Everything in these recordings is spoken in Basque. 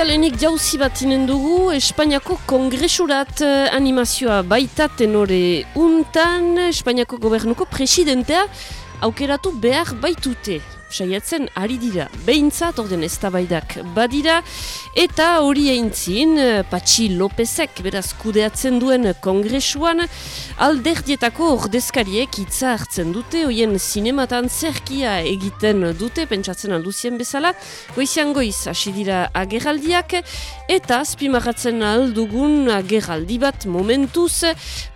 Eta lehenik jauzi bat inen dugu, Espainiako kongresurat eh, animazioa baita tenore untan, Espainiako gobernuko presidentea aukeratu behar baitute saiatzen ari dira. Behintzat, orden ez badira, eta hori eintzin, Patxi Lopezek beraz kudeatzen duen kongresuan, alderdietako ordezkariek hitza hartzen dute, hoien sinematan zerkia egiten dute, pentsatzen alduzien bezala, goizian goiz, hasi dira ageraldiak, eta spimarratzen aldugun ageraldi bat momentuz,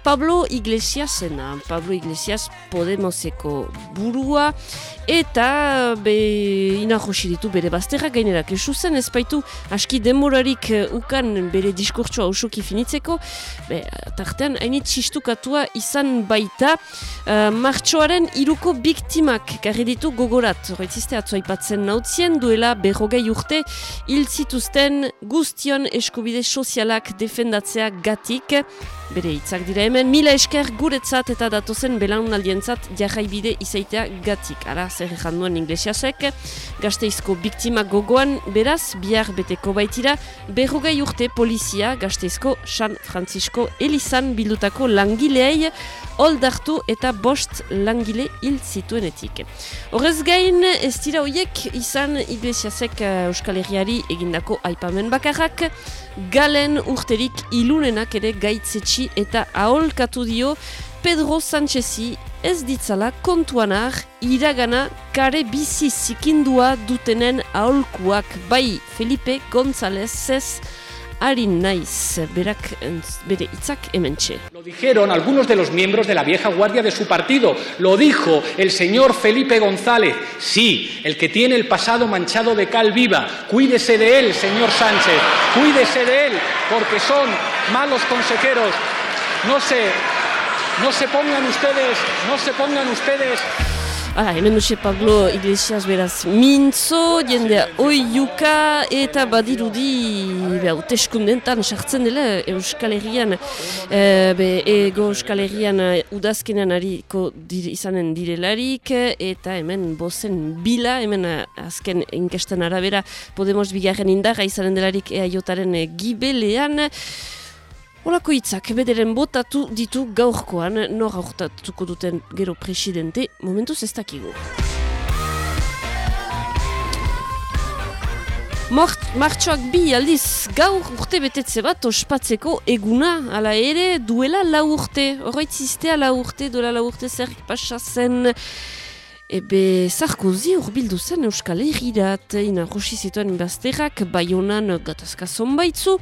Pablo Iglesiasena, Pablo Iglesias Podemoseko burua, eta be ina josi ditu bere bazterra gainerak esu zen ez aski demorarik uh, ukan bere diskurtsua usuki finitzeko. Be, tartean hainit sistukatua izan baita uh, martxoaren iruko biktimak garri ditu gogorat. Horretziste atzoa ipatzen nautzien duela berrogei urte hil zituzten guztion eskubide sozialak defendatzea gatik. Bere hitzak dira hemen mila esker guretzat eta datozen belaunaldientzat jarraibide izaitea gatik. Ara zer janduen inglesiasek, gazteizko biktima gogoan, beraz, bihar beteko baitira, berrogei urte polizia gazteizko San Francisco Elizan bildutako langileei, oldartu eta bost langile hil zituenetik. Horrez gain, ez dira horiek izan iglesiasek uh, Euskal Herriari egindako aipamen bakarrak, galen urterik ilunenak ere gaitzetsi eta aholkatu dio Pedro Sánchezi ez ditzala kontuanar iragana kare bizi dutenen aholkuak bai Felipe González ez berak bere itzak hementxe. Lo dijeron algunos de los miembros de la vieja guardia de su partido. Lo dijo el señor Felipe González. Sí, el que tiene el pasado manchado de cal viva. Cuídese de él, señor Sánchez. Cuídese de él, porque son malos consejeros. No sé, no se pongan ustedes, no se pongan ustedes. Hala, hemen duxe Pablo Iglesias beraz mintzo, jendea oiuka eta badirudi hauteskundentan sartzen dela Euskal Herrian, e, be, ego Euskal Herrian udazkenean hariko dir, izanen direlarik eta hemen bozen bila, hemen azken inkesten arabera Podemos bigarren indarra izanen delarik eaiotaren gibelean, Olako hitzak bederen botatu ditu gaurkoan, nor aurtatuko duten gero presidente, momentuz ez dakigu. Martxoak bi aldiz gaur urte betetze bat ospatzeko eguna, ala ere duela la urte, horreitziztea la urte, duela la urte zer pasazen... Ebe Sarkozy urbildu zen Euskal Herrirat, ina rosi zituen bazterrak, baionan gatazka zonbaitzu,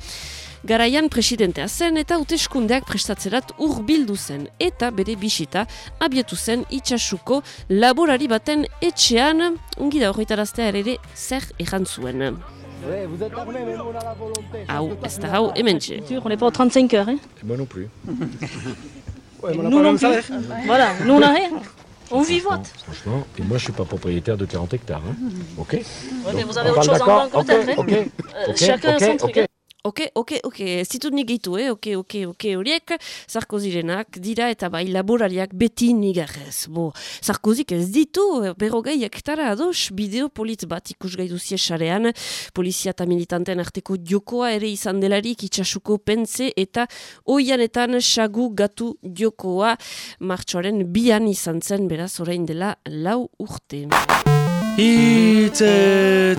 garaian presidentea zen eta uteskundeak prestatzerat urbildu zen eta bere bisita abietu zen itxasuko laborari baten etxean ungi da horretaraztea ere zer erantzuen. Hau, ez da hau, hemen txe. On n'est pas 35 heures, hein Moi non plus. ouais, nous non plus. Voilà, nous on a rien. On vivote. Franchement, et moi je suis pas propriétaire de 40 hectares. Hein. Ok ouais, mais vous avez autre chose en banque peut-être. Ok, ok. Euh, chacun okay, son truc. okay. Oke, oke, oke, ez ditut nik gehitu, eh? Oke, oke, oke, horiek, Sarkozirenak dira eta bai laborariak beti nigarrez. Bo, Sarkozik ez ditu, berrogei hektara ados, bideo polit bat ikus gai duzie sarean, polizia eta militanten arteko jokoa ere izan delarik itxasuko pentze eta oianetan sagu gatu jokoa martxoaren bian izan zen, beraz, orain dela lau urte. Itzetapu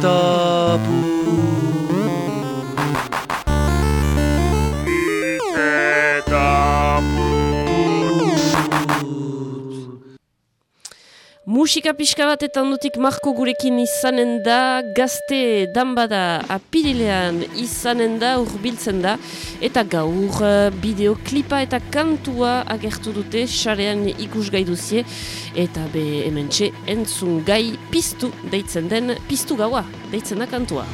Musika pixka bat eta ondutik marko gurekin izanen da, gazte danbada apirilean izanen da, urbiltzen da, eta gaur uh, bideoklipa eta kantua agertu dute, xarean ikus gai duzie, eta be hemen txe entzun gai piztu deitzen den, piztu gaua deitzen da kantua.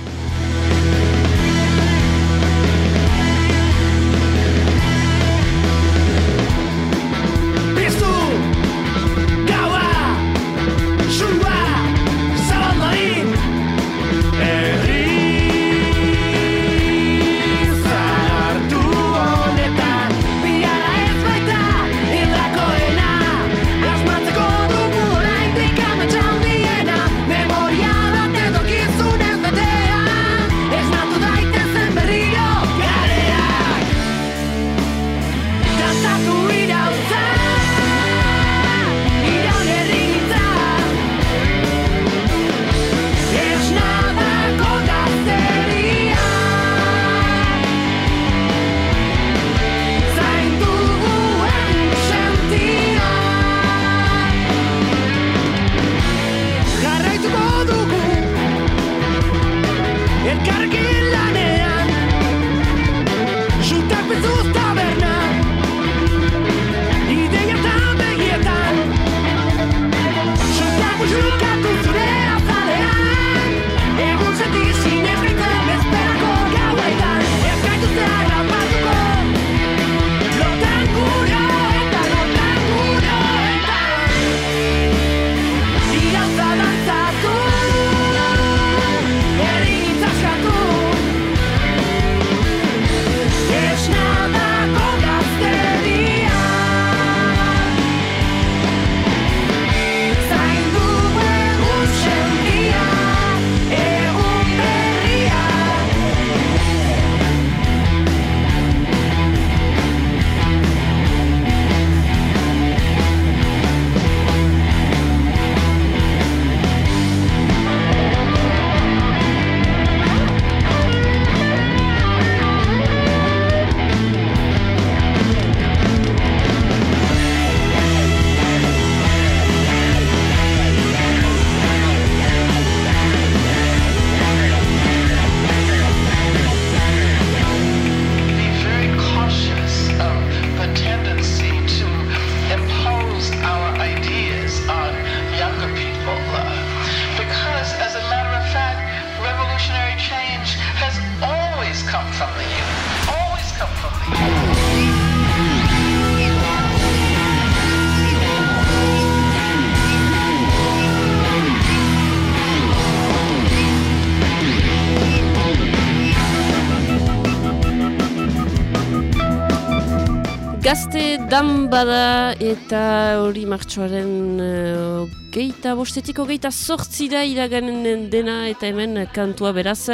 Gazte dan bada eta hori martxoaren uh, geita bostetiko geita sortzira iraganen dena eta hemen kantua beraz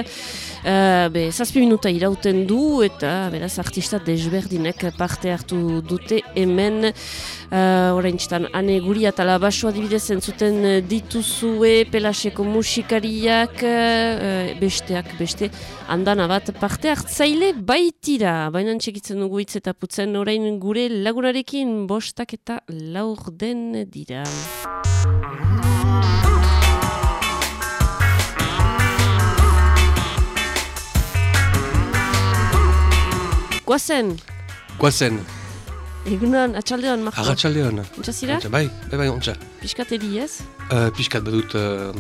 uh, be, zazpi minuta irauten du eta beraz artista desberdinek parte hartu dute hemen. Uh, orain txetan ane guri eta labasua dibidez entzuten dituzue pelaseko musikariak. Uh, besteak beste andana bat parte hartzaile baitira. Baina txekitzen dugu hitz eta putzen orain gure lagunarekin bostak eta laur den dira. Guazen, Guazen, egunan, atxaldean, marko. agatxaldeon. Untxazira, Ontsa, Bai, bai, bai, ontsa. piskateri ez? Uh, Piskat badut uh,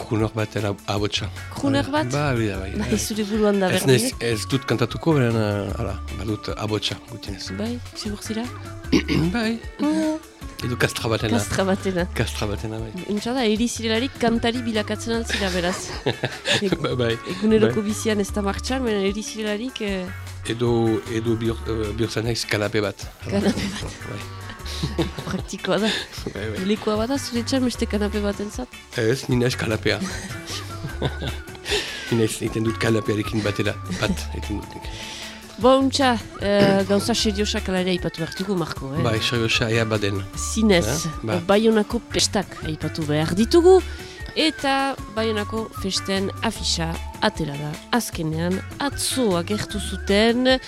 krunor baten ab- abotsa. Kruner bat? Ba, hori da, bai. Bai, zure buruan da Ez, berdin. nez, ez dut kantatuko, beren, uh, ala, badut abotsa, gutinez. Bai, zigur zira? bai, edo kastra batena. Kastra batena. Kastra batena, bai. Untxa da, eri zirelarik kantari bilakatzen altzira beraz. Ba, bai. Eguneroko bizian ez da martxan, baina eri zirelarik eh, Edo, edo uh, bihurtzen naiz kanape bat. Kanape bat. Bai, Praktikoa da. bai, bai. Lekoa bada zure txan beste kanape bat entzat. Ez, ni naiz kanapea. ni naiz, egiten dut kanapearekin batera. Bat, egiten dut. Nik. Bo, untxa, eh, gauza seriosak alare aipatu behartuko, Marko. Eh? Bai, seriosa, ea baden. Zinez, Eh, ba. Bayonako pestak aipatu behar ditugu, eta Bayonako festen afisa atera da. Azkenean, atzo agertu zuten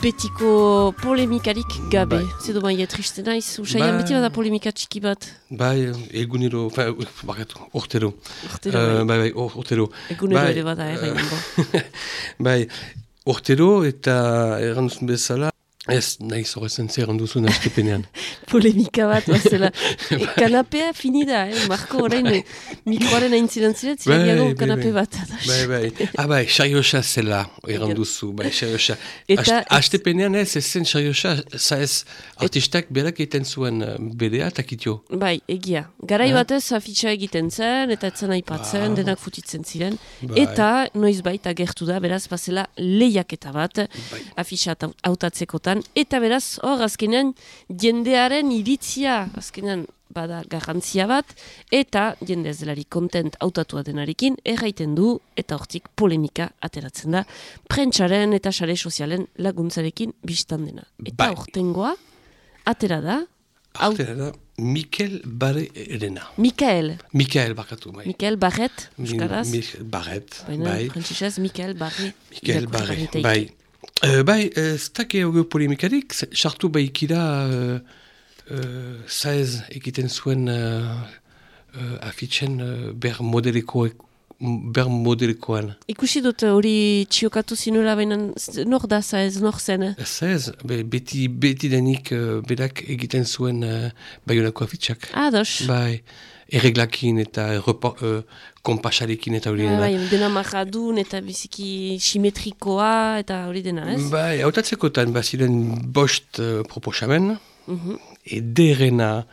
betiko polemikarik gabe. Bai. Zedo bai, triste naiz, usaian Ba- beti bada polemika txiki bat. Bai, egunero, fa, barret, urtero. Urtero, Eh, bai. bai, bai, ur- urtero. Egunero bai, ere bada, eh, eh, uh, bai, urtero eta erranduzun bezala, ez nahi zorrezen zer erranduzun askepenean. polemika bat, bazela. e, kanapea finida, eh? Marko orain eh, mikroaren aintziren ziren, Bai, bai, kanape bai. bat. bai, bai. Ah, bai, sariosa zela erranduzu, bai, sariosa. Eta- Astepenean ez, ez zen sariosa, za ez artistak berak egiten zuen eh, bedea takitio. Bai, egia. Garai Eh? batez afitxa egiten zen, eta etzen aipatzen, denak futitzen ziren. Bai. Eta noiz baita gertu da, beraz, bazela lehiaketa bat, Bai. afitxa tau- Eta beraz, hor, azkenean, jendearen iritzia, azkenean, bada garrantzia bat, eta jende ez delari kontent hautatua denarekin, erraiten du, eta hortik polemika ateratzen da, prentsaren eta sare sozialen laguntzarekin biztan dena. Eta Bai. hortengoa, atera da, hau, Artera da, Mikel Bare Elena. Mikael, Mikael bakatu, bai. Mikael Barret, Euskaraz. Mi, Barret, Baina, bai. frantzisez, Mikael Barre. Mikael Barre, bai. Uh, bai, ez dake hori polemikarik, sartu baikira uh, uh, zaez egiten zuen uh, uh, afitzen uh, ber modeleko ber modelekoan. Ikusi dut hori txiokatu zinuela, baina z- nor da za ez, nor zen. eh? Zaez, be, beti, beti denik uh, berak egiten zuen uh, baionako afitsak. Ados. Bai, erreglakin eta repo, uh, kompasarekin eta hori Ah, dena. bai, dena marradun eta biziki simetrikoa eta hori dena, ez? Bai, hautatzekotan baziren bost uh, proposamen, Mhm. ederena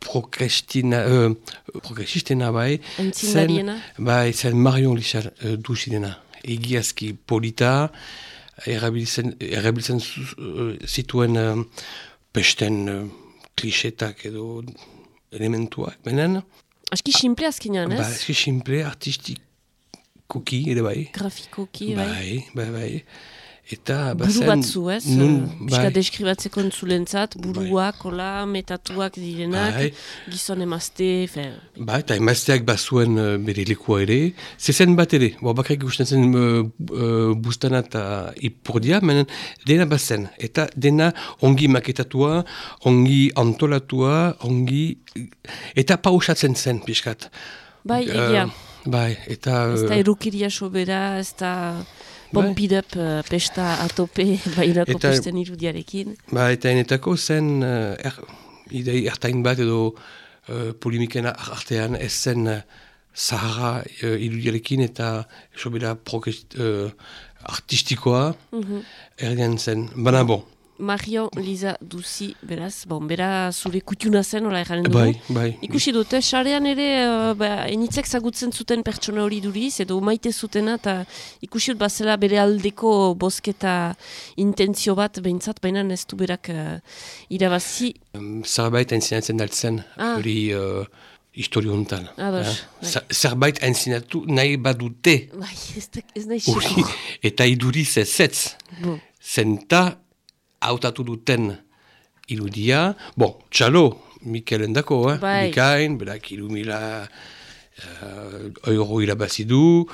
progrestina, uh, progresistena bai, Aintzindariena? bai, zen Marion Lixar uh, duzidena. Egiazki polita, erabiltzen, erabiltzen uh, zituen uh, pesten uh, klisetak edo elementuak, benen, Aski simple azkenean, ez? ba, eski simple, artistikoki ere bai. Grafikoki, bai. Bai, bai, bai. Eta Buru bazen... batzu, ez? Nun, bai, deskribatzeko entzulentzat, buruak, hola, metatuak direnak, Bai. gizon emazte, fe, bai, eta emazteak bazuen uh, bere lekua ere. Zezen bat ere, bo, bakarrik ikusten zen uh, uh, bustana eta ipurdia, menen dena bazen. Eta dena ongi maketatua, ongi antolatua, ongi... Eta pausatzen zen, pixkat. bai, egia. Uh, bai, eta... Ez da erukiria sobera, ez da Pompidep uh, pesta atope bairako Eta- pesten irudiarekin. Ba, eta enetako zen uh, er, idei ertain bat edo uh, polimiken artean ez zen uh, Sahara uh, irudiarekin eta sobera progres- uh, artistikoa Mhm. erdian zen. Baina bon, Marion Liza Duzi, beraz, bon, bera zure kutuna zen, hola erraren dugu. Bai, bai. Ikusi dute, sarean ere, uh, ba, enitzek zagutzen zuten pertsona hori duriz, edo maite zutena, eta ikusi dut bazela bere aldeko bosketa intentzio bat behintzat, baina ez du berak uh, irabazi. Um, zerbait entzinatzen daltzen, Ah. hori uh, historio honetan. Ados, eh? bai. Zer- Zerbait entzinatu nahi badute, Bai, ez, da, ez nahi eta iduriz ez ez. Zenta hautatu duten irudia, bon, txalo, Mikelen dako, eh? Bai. Bikain, berak iru mila uh, euro irabazi du,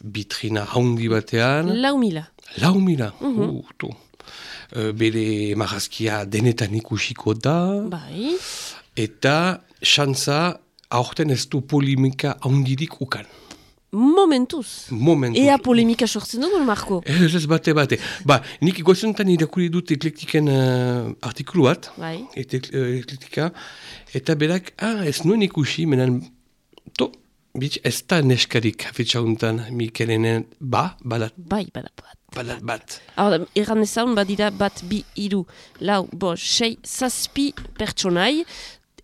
bitrina haundi batean, Lau mila. lau mila, Mhm. uh, to. Uh, bere marrazkia denetan ikusiko da, Bai, eta xantza aurten ez du polimika haundirik ukan. Momentuz. Momentu. Ea polemika sortzen dugu, Marko? Ez ez bate bate. Ba, nik goizuntan irakurri dut eklektiken uh, artikulu bat, Bai. eta uh, eklektika, eta berak, ah, ez nuen ikusi, menan, to, bitx, ez da neskarik hafitxauntan Mikelenen, ba, badat, Bai, bada bat. badat bat. Hau da, erran ezaun badira bat, bi, iru, lau, bo, sei, zazpi pertsonai,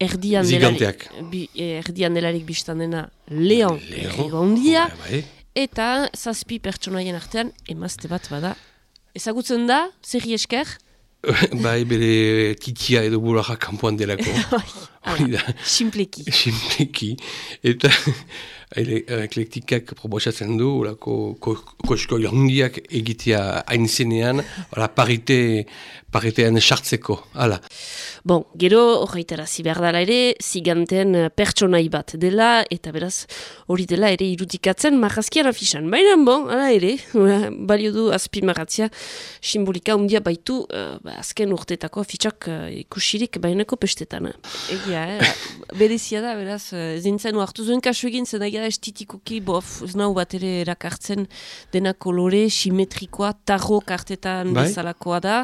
erdian Ziganteak. delarik, bi, erdian delarik biztan dena Leon, Leon. Errigondia, Bai, bai. eta zazpi pertsonaien artean emazte bat bada. Ezagutzen da, zerri esker? bai, bere titia edo burara kanpoan delako. Hori da. Simpleki. Simpleki. Eta eklektikak proposatzen du, orako ko, kosko handiak egitea hain zenean, ora parite, paritean sartzeko. Hala. Bon, gero horreitara behar dela ere, ziganten eh, pertsonai bat dela, eta beraz hori dela ere irudikatzen marrazkian afisan. Baina, bon, ala ere, balio du azpimaratzia simbolika handia baitu eh, ba, azken urtetako afitxak uh, ikusirik bainako pestetan. Egia, eh? berezia da, beraz, eh, zintzen hartu zuen kasu egin, zen egia estetikoki, bof, ez nau bat ere erakartzen dena kolore, simetrikoa, tarro kartetan Bai. bezalakoa da,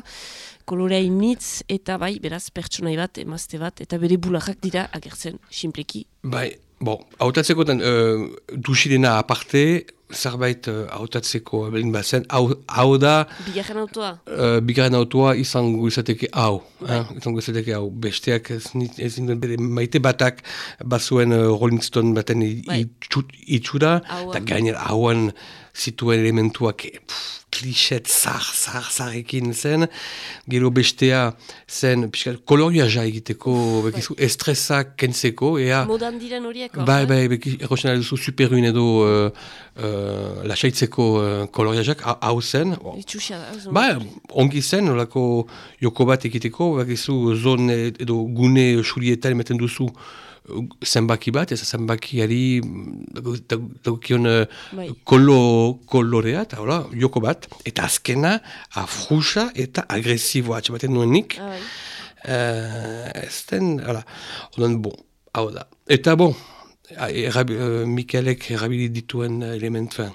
kolorea initz, eta bai, beraz, pertsonai bat, emazte bat, eta bere bularrak dira agertzen, simpleki. Bai, bon, hautatzeko uh, dusirena aparte, zerbait uh, hautatzeko belin bazen, hau, hau da, Bigarren autoa, uh, bigarren autoa izango izateke hau, eh? izango izateke hau, besteak ez, ez bere maite batak bazuen uh, Rolling Stone baten Bai. itxu- itxura, eta gainer hauan zituen elementuak eh, pff, klixet zar, zar, zarekin zen, gero bestea zen pixkat, koloriaja egiteko, bekizu, estresak kentzeko, ea, modan diren horiek, hor, Bai, eh? bai, beki, errotzen duzu superruin edo uh, uh, lasaitzeko uh, koloriajak hau- zen. Itxusia da, ez Ba, ongi zen, olako joko bat egiteko, bakizu zone edo gune surietan ematen duzu uh, zenbaki bat, ez zenbakiari mm, dagokion uh, Bai. kolo, kolorea, eta hola, joko bat, eta azkena afrusa eta agresiboa atxematen nuen nik. Ah, bai. Uh, ez den, hala, onan, bon, hau da. Eta bon, errabi, uh, Mikelek erabili dituen element, fin,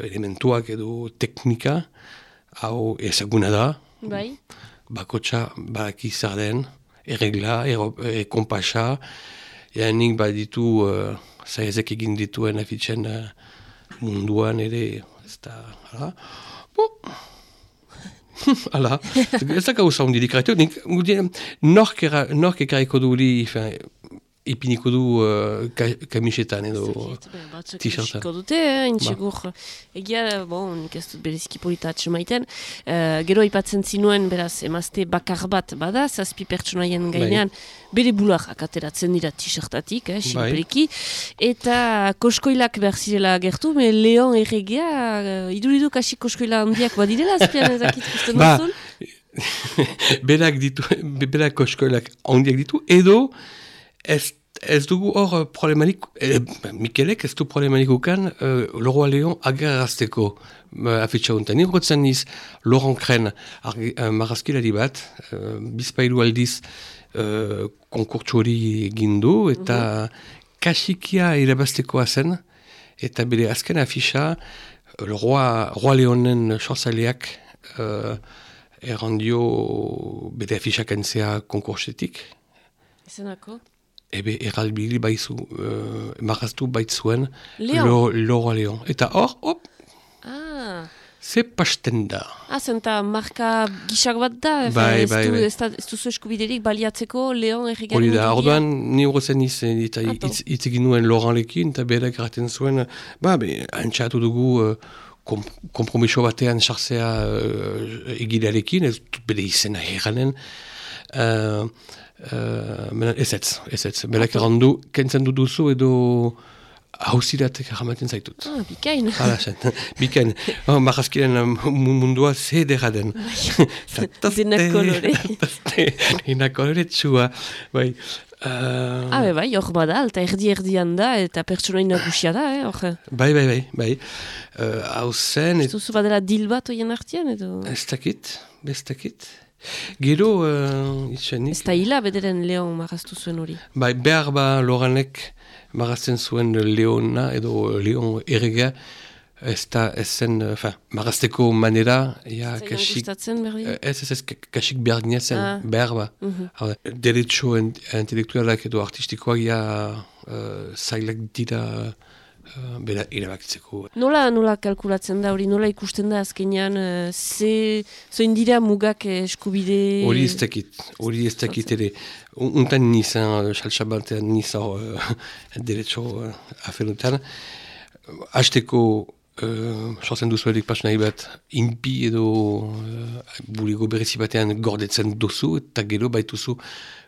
elementuak edo teknika, hau ezaguna da, Bai, bakotxa badaki zer den, erregla, errekonpasa, ea nik baditu uh, zaezek egin dituen afitzen uh, munduan ere, ez da, hala, bo, hala, ez da gauza nik, nork, era, nork du ipiniko du uh, ka, kamisetan edo t-shirtan. isiko dute, eh, intsegur. Egia, bon, nik ez dut bereziki polita atxemaiten. Uh, gero aipatzen zinuen, beraz, emazte bakar bat bada, zazpi pertsonaien gainean, bere bularrak ateratzen dira t-shirtatik, eh, simpleki. Eta koskoilak behar zirela gertu, me Leon erregea, uh, iduridu kasi koskoila handiak badirela, azpian ezakit ikusten Ba, berak ditu, be- berak koskoelak ondiak ditu, edo ez, ez dugu hor eh, problemarik, eh, Mikelek ez du problemarik ukan, eh, Leroy Leon agarrazteko uh, afitxa honetan. Niz, Laurent Kren, argi- eh, marrazkilari bat, uh, bizpailu aldiz uh, konkurtsu hori egin du, eta kasikia irabaztekoa zen, eta bere azken afixa, eh, Leroy, Roi Leonen sorzaileak uh, errandio bere afixak entzea konkursetik, Zenako? Ebe erralbili baizu, uh, marraztu baitzuen Leon. Lo- Leroy Leon. Eta hor, hop, Ah, ze pasten da. Ah, zenta marka gisak bat da, Bai, ez, bai, du, bai. ez, ez duzu eskubiderik baliatzeko Leon erregaren Hori da, orduan ni horrezen izen, eta Ato. hitz hitz egin nuen Laurentlekin, eta berak erraten zuen, ba, be, antxatu dugu uh, kom, kompromiso batean sartzea uh, egilearekin, ez dut bere izena erranen, uh, uh, ez ez, ez ez, berak errandu, kentzen du duzu edo hauzirat erramaten zaitut. Ah, bikain. Hala zen, bikain, oh, marrazkiren um, mundua ze dera den. Dena kolore. Dena kolore txua, bai. Uh, Ah, be, bai, hor bada, eta erdi-erdian da, eta pertsonain nagusia da, eh, hor. Bai, bai, bai, bai. Uh, hau zen, Ez duzu badela dil bat oien artian, edo... ez dakit, ez dakit. Gero, uh, itxenik, Ez da hila bederen Leon marraztu zuen hori. bai, behar ba Loranek marazten zuen Leona edo Leon errega, ez da, ez zen, uh, fa, marazteko manera, ja, kasik? Eh, Ez, ez, ez, ka- kasik berdina zen, Ah. behar ba. Hau da, Derecho en- intelektualak edo artistikoak ja uh, zailak dira uh, bera erabakitzeko. Nola, nola kalkulatzen da hori, nola ikusten da azkenean, uh, ze, zoin dira mugak eh, eskubide... Hori ez dakit, hori ez dakit ere. Un- Untan nizan, salsa batean nizan uh, derecho uh, aferutan. Azteko, uh, sortzen duzu erik pasnai bat, inpi edo uh, buligo berezi batean gordetzen duzu, eta gero baituzu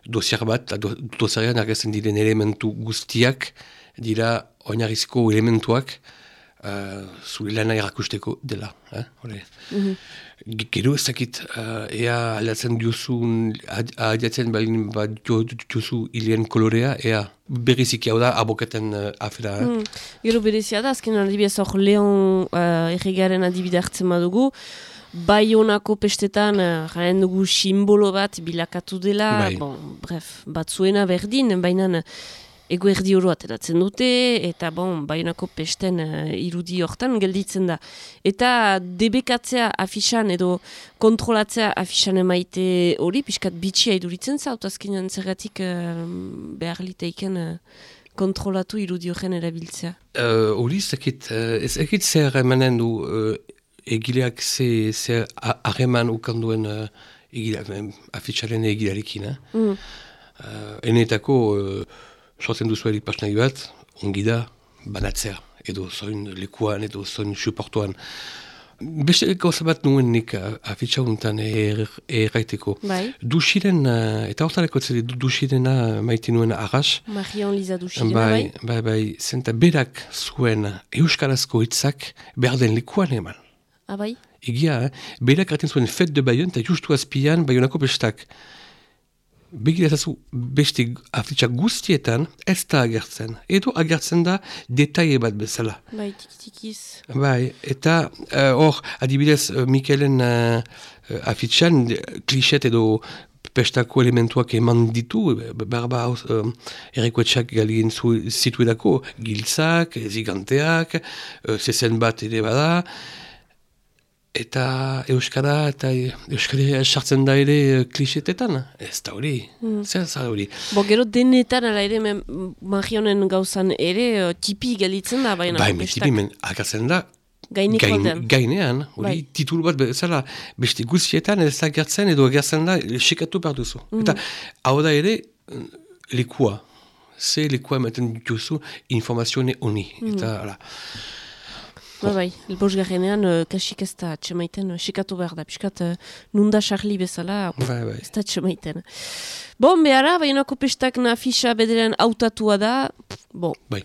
dosiar bat, dosiarean agertzen diren elementu guztiak, dira oinarrizko elementuak, uh, zure lana erakusteko dela. Eh? Hore. Ge- Gero ez dakit, uh, ea aldatzen diozun, adiatzen balin bat dio- diozu hilien kolorea, ea berriziki hau da abokaten uh, afera. Eh? Mm. Gero berezia da, azkenean adibidez hor Leon uh, erregaren adibide hartzen badugu, bai honako pestetan uh, jaren dugu simbolo bat bilakatu dela, Bai. bon, bref, batzuena berdin, baina ego erdi oro ateratzen dute, eta bon, baionako pesten uh, irudi hortan gelditzen da. Eta debekatzea afisan edo kontrolatzea afisan emaite hori, pixkat bitxia iduritzen zaut, azkenean zergatik uh, behar liteiken uh, kontrolatu irudi horren erabiltzea. Uh, Hori ez dakit, uh, ez dakit zer emanen du uh, egileak ze, zer a- harreman ukan duen uh, egileak, eh, afitxaren egilearekin. Eh? Mm. Uh, enetako, uh, sortzen duzu erik pasnai bat, ongi da, banatzea, edo zoin lekuan, edo zoin suportuan. Beste gauza bat nuen nik uh, afitxa untan er, erraiteko. Bai. Duxiren, eta hortareko zede, du- duxirena maite nuen arras, Marion Liza Duxirena, bai, bai? bai, bai, zenta berak zuen euskarazko hitzak behar den lekuan eman. Ah, bai? Egia, eh? berak erraten zuen fet de Bayon eta justu azpian Bayonako Begiratazu beste afitxak guztietan ez da agertzen. Edo agertzen da detaile bat bezala. Bai, tiki-tikiz. Bai, eta eh, hor, adibidez, uh, Mikelen uh, afitxan de- klixet edo pestako elementuak eman ditu, berba uh, errekoetxak galien zituedako, giltzak, ziganteak, uh, zezen bat ere bada, eta Euskara eta Euskara sartzen da ere eh, klixetetan. Ez da hori, zer zara hori. Bo, gero denetan ala ere, men, Marionen gauzan ere, uh, tipi gelitzen da, baina Bai, metipi, men, agertzen da, gain, gainean, hori Bai. titulu bat bezala, beste guztietan ez da gertzen edo gertzen da, sekatu behar duzu. Mhm. Eta hau da ere, eh, lekua. Ze lekua ematen dituzu informazione honi. Mhm. Eta, hala. Bai, bai, elbosgarrenean, uh, kasik ez da atxemaiten, uh, sekatu behar da, piskat, uh, nunda charli bezala, Bai, bai. ez da atxemaiten. Bon, behara, bainako pestak nafisa bederen autatua da, bon, Bai.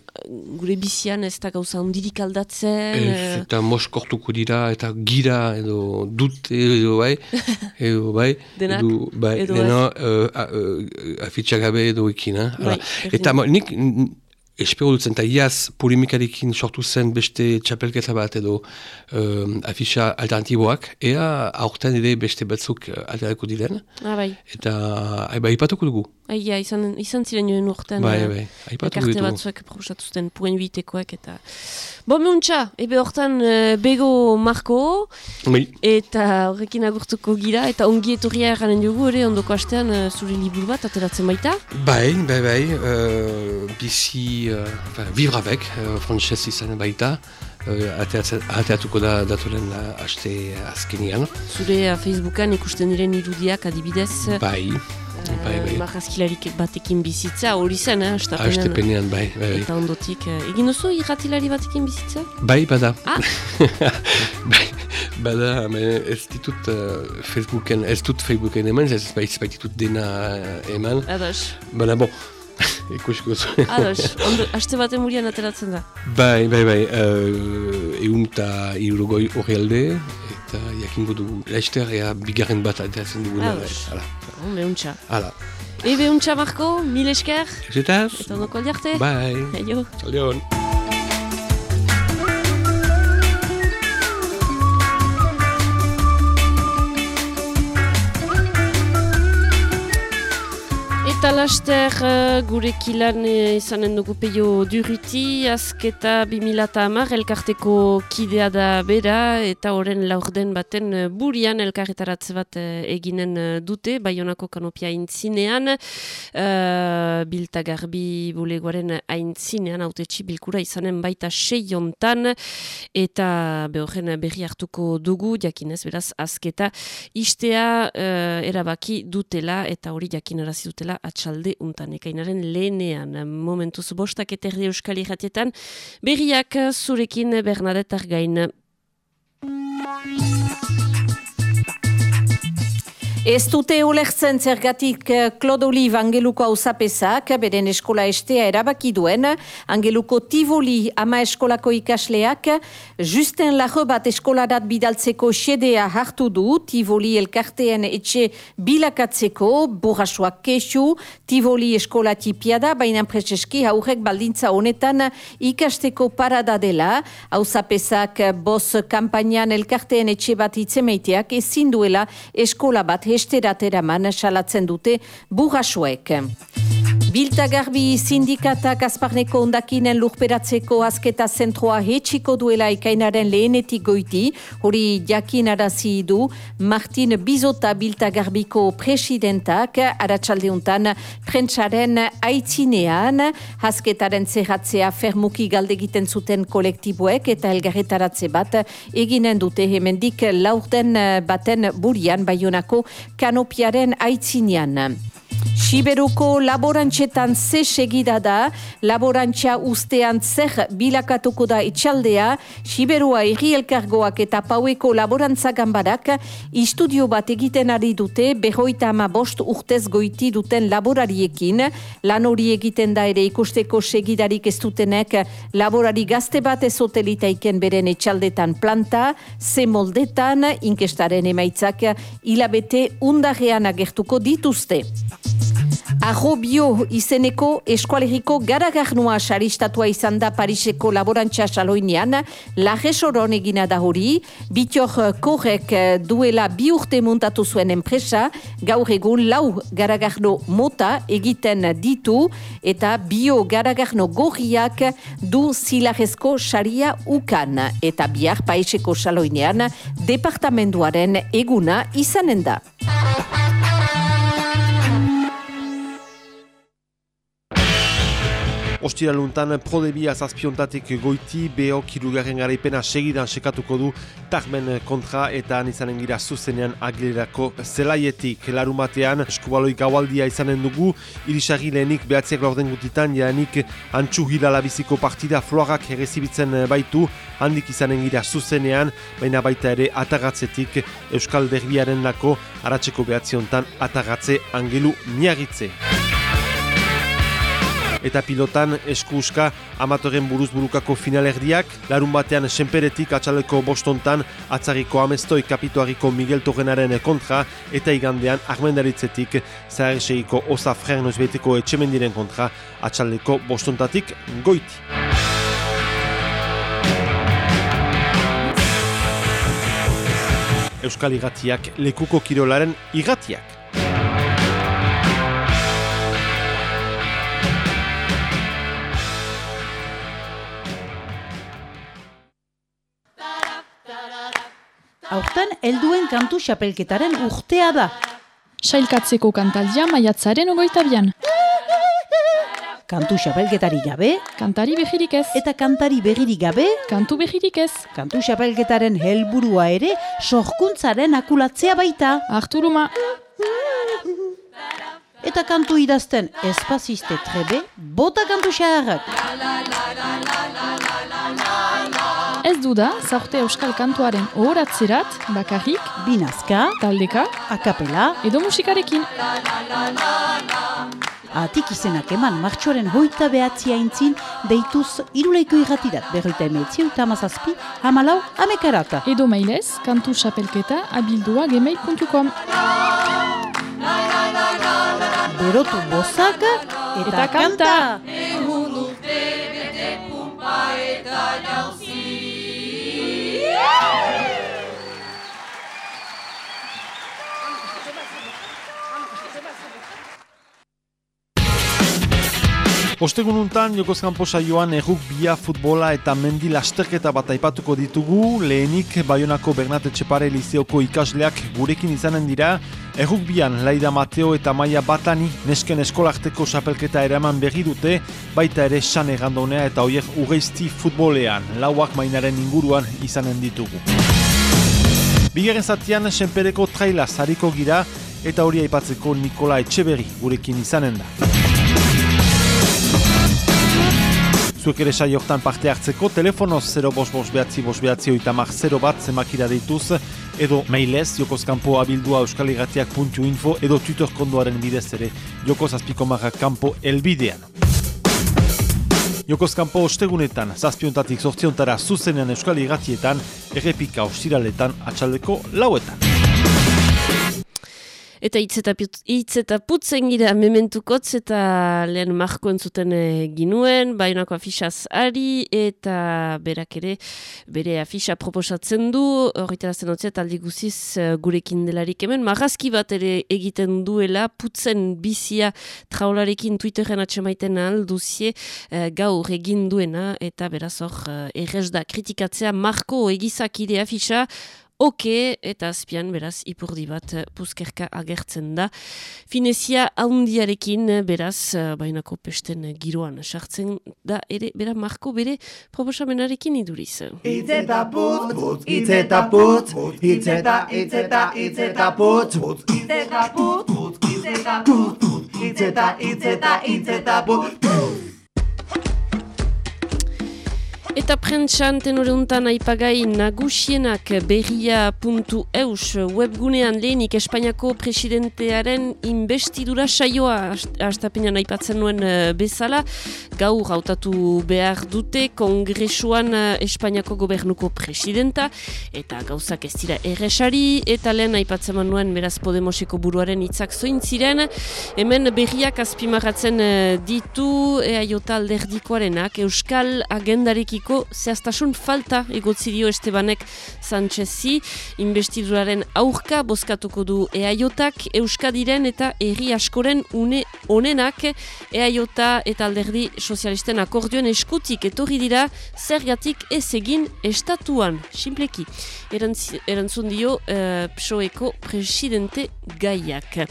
gure bizian ez da gauza hundirik aldatzen, Ez, eh, eta moskortuko dira, eta gira, edo dut, edo bai, edo bai, Denak, edo, bai, edo deno, uh, uh, afitxagabe edo ekin, eh? Bai, berdin. Eta nik, n- espero dutzen, eta iaz polemikarekin sortu zen beste txapelketa bat edo um, afitxa alternatiboak, ea aurten ere beste batzuk uh, alterako diren, ah, bai, eta aiba, aipatuko dugu. Aia, izan, izan ziren joen urtean, Bai, bai, aipatuko Elkarte ditugu. batzuek proposatuzten puen bitekoak eta... Bo, meuntxa, ebe hortan eh, bego Marko Bai, eta horrekin agurtuko gira eta ongi etorria erranen dugu ere ondoko astean eh, zure liburu bat ateratzen baita. bai, bai, bai, uh, bizi, uh, enfin, vivre avec, uh, frantzez izan baita, uh, ateatuko da datoren uh, aste azkenian. Zure uh, Facebookan ikusten diren irudiak adibidez, Bai, bai, bai. marrazkilarik batekin bizitza, hori zen, eh, astapenean. Astepenean, bai, bai, bai. Eta ondotik, eh, egin duzu irratilari batekin bizitza? Bai, bada. Ah. bai, bada, ez ditut uh, Facebooken, ez dut Facebooken eman, ez bai, baititut dena eman. Ados, Baina, bon, ikusiko zu. ados, ondo, aste baten murian ateratzen da. bai, bai, bai, uh, egun eta irurogoi hori alde, eta jakingo dugu, laizter ea bigarren bat ateratzen duguna. Ados. bai, Hala, Oh, behuntza. hala. E behuntza, Marko, mil esker, Zetaz? eta ondoko aldiarte. Bai, Aio. Leon. Eta laster uh, gurekin lan eh, izanen dugu peio duriti, azketa 2008 elkarteko kidea da bera, eta horren laurden baten eh, burian elkarretaratze bat eh, eginen eh, dute, Baionako kanopia aintzinean, uh, biltagarbi bulegoaren aintzinean, haute bilkura izanen baita seiontan, eta behorren berri hartuko dugu, jakinez, beraz, azketa istea eh, erabaki dutela eta hori jakinarazi dutela atxalde untan ekainaren lehenean. Momentuz bostak eta erdi euskal irratietan berriak zurekin Bernadette Argain. Ez dute ulertzen zergatik eh, Claude Olive Angeluko hauzapezak, beren eskola estea erabaki duen, Angeluko Tivoli ama eskolako ikasleak, justen lajo bat eskolarat bidaltzeko xedea hartu du, Tivoli elkarteen etxe bilakatzeko, burrasuak kesu, Tivoli eskola tipia da, baina prezeski haurek baldintza honetan ikasteko parada dela, hauzapezak boz kampainan elkarteen etxe bat itzemeiteak ezin duela eskola bat hesterateraman salatzen dute burrasuek. Biltagarbi sindikatak azparneko ondakinen lurperatzeko azketa zentroa hetxiko duela ekainaren lehenetik goiti, hori jakin arazi du Martin Bizota Biltagarbiko presidentak aratsaldeuntan prentsaren aitzinean, azketaren zerratzea fermuki galdegiten zuten kolektiboek eta elgarretaratze bat eginen dute hemendik laurden baten burian baionako kanopiaren aitzinean. Siberuko laborantxetan ze segida da, laborantxa ustean zer bilakatuko da etxaldea, Siberua erri elkargoak eta paueko laborantza gambarak istudio bat egiten ari dute berroita ama bost urtez goiti duten laborariekin, lan hori egiten da ere ikusteko segidarik ez dutenek. Laborari gazte bat ezotelitaiken beren etxaldetan planta, ze moldetan, inkestaren emaitzak hilabete undarrean agertuko dituzte. Arrobio izeneko eskualeriko garagarnoa saristatua izan da Pariseko laborantza saloinean, lagesoron egina da hori, bitor korrek duela bi urte muntatu zuen enpresa, gaur egun lau garagarno mota egiten ditu, eta bio garagarno gorriak du zilarezko saria ukan, eta bihar Pariseko saloinean departamenduaren eguna izanen da. Ostiraluntan prodebia zazpiontatik goiti beho kirugarren garaipena segidan sekatuko du Tarmen kontra eta izanen gira zuzenean agilerako zelaietik larumatean eskubaloi gaualdia izanen dugu irisari lehenik behatziak laurden gutitan janik antxu hilalabiziko partida florak errezibitzen baitu handik izanen gira zuzenean baina baita ere atagatzetik Euskal Derbiaren lako aratzeko behatziontan atagatze angelu miagitze. Eta pilotan eskuuska amatoren buruz burukako finalerdiak, larun batean senperetik atxaleko bostontan atzariko amestoi kapituariko Miguel Torrenaren kontra eta igandean armendaritzetik zaherseiko osa frernoz beteko etxemendiren kontra atxaleko bostontatik goiti. Euskal igatiak lekuko kirolaren igatiak. Aurten helduen kantu xapelketaren urtea da. Sailkatzeko kantaldia maiatzaren ogoita bian. Kantu xapelketari gabe, Kantari behirik ez. eta kantari berririk gabe, Kantu behirik ez. kantu xapelketaren helburua ere sorkuntzaren akulatzea baita. Arturuma. Eta kantu idazten espaziste trebe, bota kantu xaharrak. Ez du da, zaurte euskal kantuaren ohoratzerat, bakarrik, Binazka, taldeka, akapela, edo musikarekin. atik izenak eman martxoaren hoita behatzia intzin, deituz iruleiko irratirat berroita emetzi eta amazazpi, hamalau, amekarata. Edo mailez, kantu xapelketa abildua gmail.com. Berotu bozak eta, Eta kanta! Ostegun untan, Jokoz Kampo saioan erruk bia futbola eta mendi lasterketa bat aipatuko ditugu, lehenik Bayonako Bernat Etxepare Lizeoko ikasleak gurekin izanen dira, erruk bian Laida Mateo eta Maia Batani nesken eskolarteko xapelketa eraman berri dute, baita ere san errandonea eta oier ugeizti futbolean, lauak mainaren inguruan izanen ditugu. Bigarren zatian, senpereko traila zariko gira, eta hori aipatzeko Nikola Etxeberri gurekin izanen da. Zuek ere saiohtan parte hartzeko, telefonoz 0 bos bos behatzi bos behatzi oitamak 0 bat zemakira deituz, edo mailez, jokozkampo abildua euskaliratiak.info edo Twitter kondoaren bidez ere, jokoz azpikomara kampo elbidean. Jokozkampo ostegunetan, zazpiontatik sortziontara zuzenean euskal irratietan, errepika ostiraletan atxaldeko lauetan. Eta hitz eta, putzen gira mementukotz eta lehen marko entzuten eh, ginuen, bainako afixaz ari eta berak ere bere afixa proposatzen du, horretarazten hotzea taldi guziz eh, gurekin delarik hemen, marrazki bat ere egiten duela, putzen bizia traularekin Twitterren atxemaiten alduzie eh, gaur egin duena eta beraz hor eh, errez da kritikatzea marko egizakide afixa, Oke, eta azpian, beraz, ipurdi bat eh, puzkerka agertzen da. Finezia haundiarekin, eh, beraz, eh, bainako pesten giroan sartzen da, ere, bera, marko bere proposamenarekin iduriz. Itz eta putz, putz, itz eta putz, itz eta, itz eta, itz eta putz, putz, itz eta putz, putz, itz eta putz, itz eta, itz eta, itz eta putz. Eta prentxan tenore untan aipagai nagusienak berria.eus webgunean lehenik Espainiako presidentearen investidura saioa hastapenean aipatzen nuen eh, bezala. Gaur hautatu behar dute kongresuan eh, Espainiako gobernuko presidenta eta gauzak ez dira erresari eta lehen aipatzen nuen beraz Podemoseko buruaren hitzak zoin ziren. Hemen berriak azpimarratzen eh, ditu eaiota alderdikoarenak Euskal agendarekiko zehaztasun falta egotzi dio Estebanek Sanchezi investiduraren aurka bozkatuko du eaiotak Euskadiren eta herri askoren une onenak eaiota eta alderdi sozialisten akordioen eskutik etorri dira zergatik ez egin estatuan, simpleki. Erantz, erantzun dio uh, PSOEko presidente gaiak.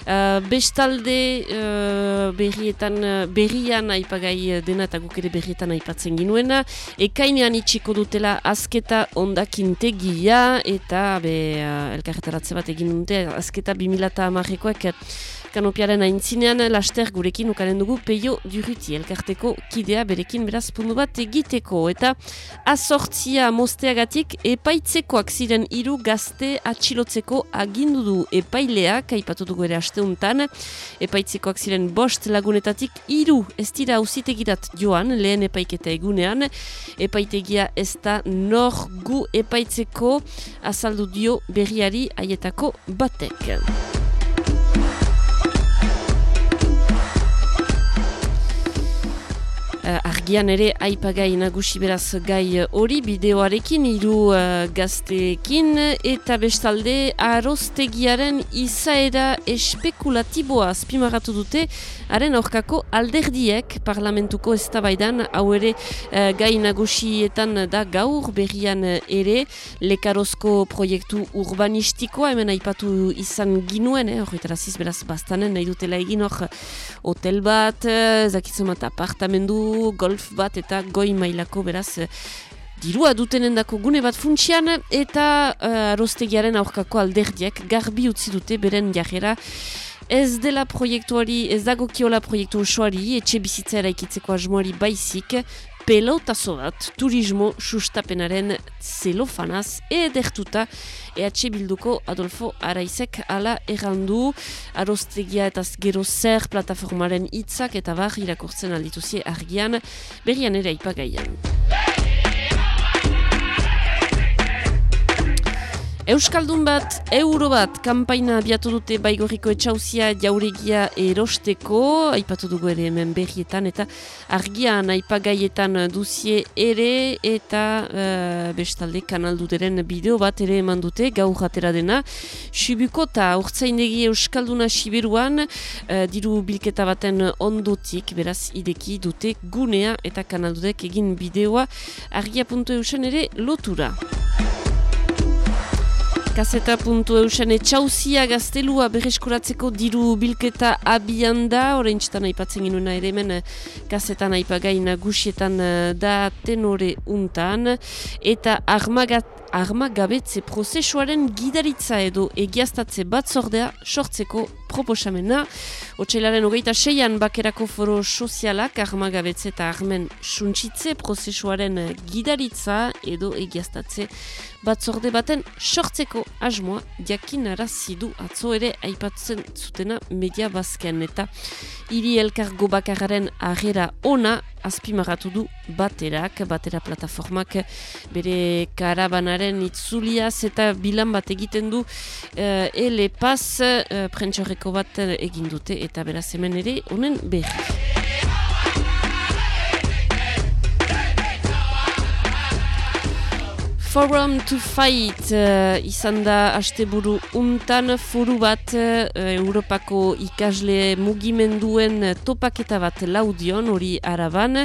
Uh, bestalde uh, berrietan, uh, berrian aipagai dena eta guk ere berrietan aipatzen ginuena, ekainean itxiko dutela azketa ondakintegia eta be, uh, elkarretaratze bat egin dute azketa 2008koek kanopiaren aintzinean laster gurekin ukaren dugu peio duruti elkarteko kidea berekin beraz pundu bat egiteko. Eta azortzia mosteagatik epaitzekoak ziren hiru gazte atxilotzeko agindu du epaileak aipatu dugu ere asteuntan epaitzekoak ziren bost lagunetatik hiru ez dira ausitegirat joan lehen epaiketa egunean. Epaitegia ez da nor gu epaitzeko azaldu dio berriari haietako batek. Argian ere aipagai nagusi beraz gai hori bideoarekin hiru uh, gazteekin eta bestalde aroztegiaren izaera espekulatiboa azpimarratu dute haren aurkako alderdiek parlamentuko eztabaidan. Hau ere uh, gai nagusietan da gaur berrian ere lekarozko proiektu urbanistikoa hemen aipatu izan ginuen, eh, horretaraziz beraz bastanen nahi dutela egin hor hotel bat, zakitzen bat apartamendu, golf bat eta goi mailako beraz dirua dutenendako gune bat funtsian eta uh, arostegiaren aurkako alderdiak garbi utzi dute beren jajera Ez dela proiektuari, ez dago kiola proiektu osoari, etxe bizitza eraikitzeko asmoari baizik, pelotazo bat turismo sustapenaren zelofanaz edertuta EH Bilduko Adolfo Araizek ala errandu arostegia eta gero zer plataformaren hitzak eta bar irakurtzen aldituzie argian berrian ere aipagaian. Euskaldun bat, euro bat, kampaina abiatu dute baigorriko etxauzia jauregia erosteko, aipatu dugu ere hemen berrietan, eta argian aipagaietan duzie ere, eta uh, bestalde kanalduderen bideo bat ere eman dute, gau jatera dena. Sibuko eta urtzaindegi Euskalduna Siberuan, uh, diru bilketa baten ondotik, beraz ideki dute gunea eta kanaldudek egin bideoa argia.eusen ere lotura. Kaseta puntu eusen etxauzia gaztelua berreskuratzeko diru bilketa abian da, orain txetan aipatzen ginuna ere hemen kasetan aipagai nagusietan eh, da tenore untan, eta armagat armagabetze prozesuaren gidaritza edo egiaztatze batzordea sortzeko proposamena. Otsailaren hogeita seian bakerako foro sozialak armagabetze eta armen suntsitze prozesuaren gidaritza edo egiaztatze batzorde baten sortzeko asmoa jakin arazidu atzo ere aipatzen zutena media bazkean eta hiri elkargo bakararen agera ona azpimarratu du baterak, batera plataformak bere karabanaren itzuliaz eta bilan bat egiten du uh, ele pas uh, bat egin dute eta beraz hemen ere honen berri. Forum to Fight uh, izan da asteburu untan foru bat uh, Europako ikasle mugimenduen topaketa bat laudion hori araban.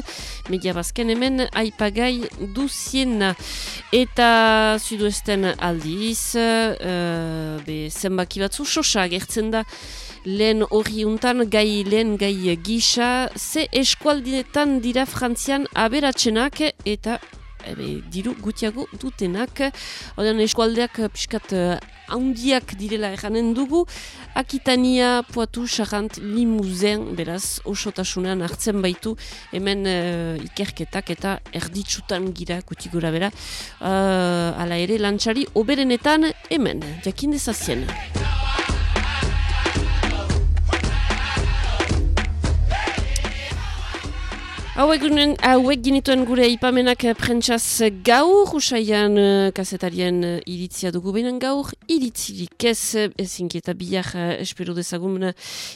Media bazken hemen aipagai duziena. Eta zuduesten aldiz uh, be zenbaki batzu sosa gertzen da. Lehen hori untan gai lehen gai gisa. Ze eskualdinetan dira frantzian aberatzenak eta ebe, diru gutiago dutenak. Odean eskualdeak eh, piskat uh, handiak direla eranen dugu. Akitania, Poatu, Charant, Limuzen, beraz, osotasunean hartzen baitu hemen uh, ikerketak eta erditsutan gira guti gura bera. Uh, ala ere, lantxari, oberenetan hemen, jakin dezazien. Hauek ginituen gure ipamenak prentsaz gaur, usaian uh, kasetarien iritzia dugu benen gaur, iritzirik ez, ezinkieta biak uh, espero dezagun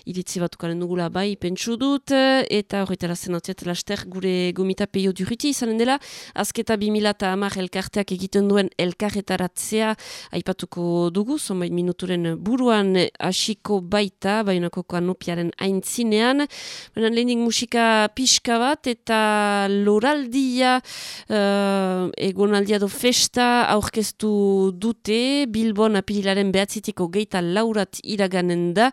iritzi batukaren dugula bai, pentsu dut, eta horretara zenatiat laster gure gomita peio duriti izanen dela, azketa 2000 eta hamar elkarteak egiten duen elkarretaratzea aipatuko dugu, zonbait minuturen buruan hasiko baita, bainako koanopiaren aintzinean, baina lehenik musika pixka bat, eta loraldia uh, egonaldia do festa aurkeztu dute. Bilbon apililaren behatzitiko geita laurat iraganen da.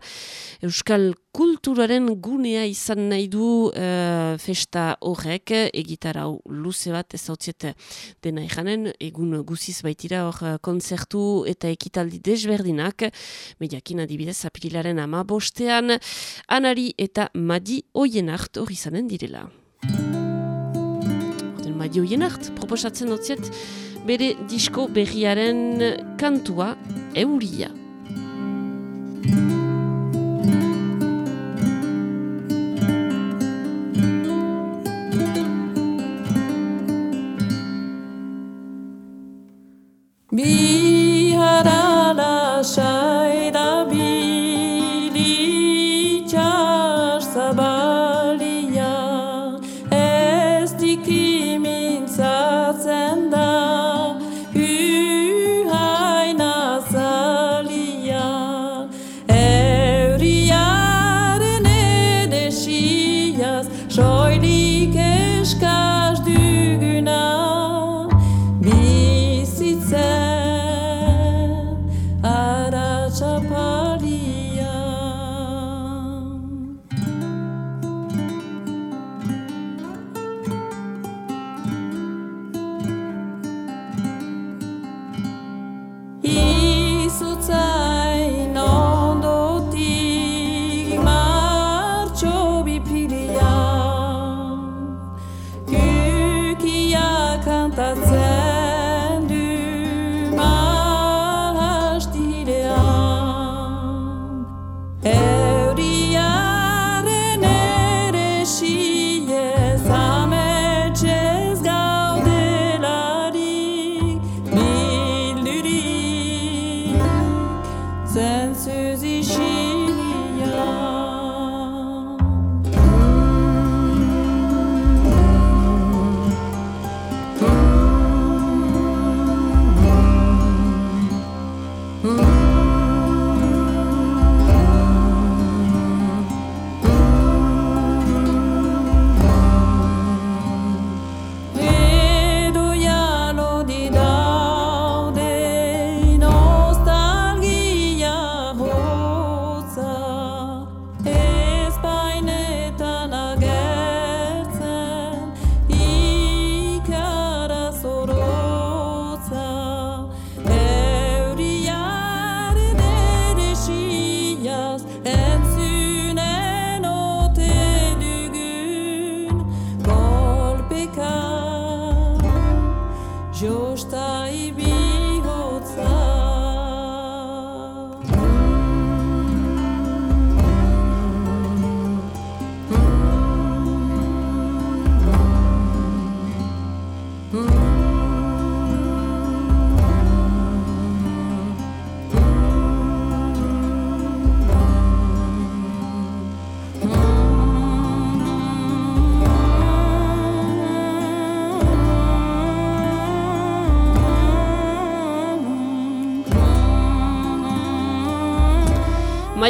Euskal kulturaren gunea izan nahi du uh, festa horrek. Egitarau luze bat ez hau dena ikanen egun guziz baitira hor uh, konzertu eta ekitaldi desberdinak. Mediakin adibidez apililaren ama bostean anari eta madi oien hart hori izanen direla. Orden madio jenart, proposatzen dutziet, bere disko berriaren kantua euria. Bi harala